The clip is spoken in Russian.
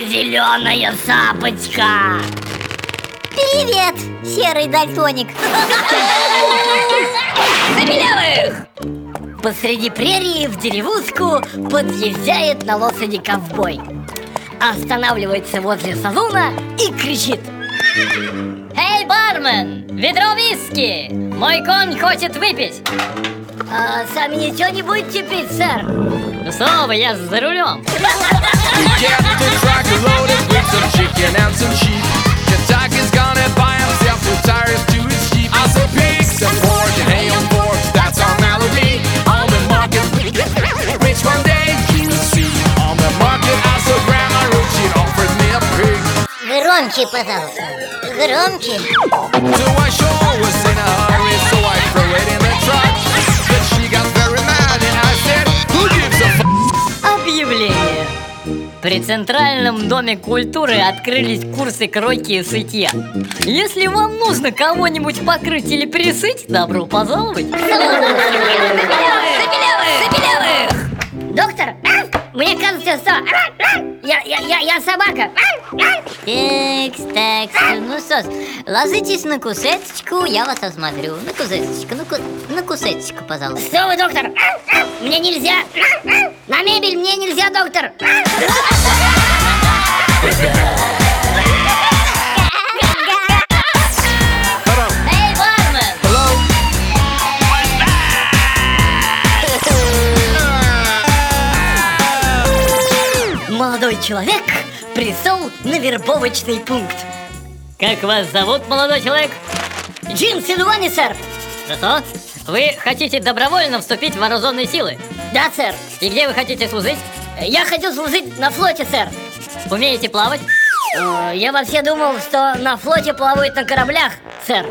зеленая сапочка. Привет, серый дальтоник Забелявых! Посреди прерии в деревушку подъезжает на лошади ковбой Останавливается возле салона и кричит Эй, бармен, ведро виски! Мой конь хочет выпить а, Сами ничего не будете пить, сэр? Ну вы, я за рулем some chicken and some sheep. The dog is gonna buy himself two tires to his Jeep. I said pig, some pork, and hay on board. That's our melody. On the market, rich one day you see. On the market, I saw Grandma Ruth, she offered me a pig. Громче, пожалуйста Громче So I sure was in a hurry, При Центральном доме культуры открылись курсы кройки и сытья. Если вам нужно кого-нибудь покрыть или присыть, добро пожаловать я, я, я, я собака. Текс, текс, ну что ж, ложитесь на кусеточку, я вас осмотрю. На кусеточку, на, ку... на кусеточку, пожалуйста. Что вы, доктор? Мне нельзя. На мебель мне нельзя, доктор Молодой человек пришел на вербовочный пункт Как вас зовут, молодой человек? Джим Сильвани, сэр Хорошо Вы хотите добровольно вступить в вооруженные силы? Да, сэр И где вы хотите служить? Я хочу служить на флоте, сэр Умеете плавать? Э, Я вообще думал, что на флоте плавают на кораблях, сэр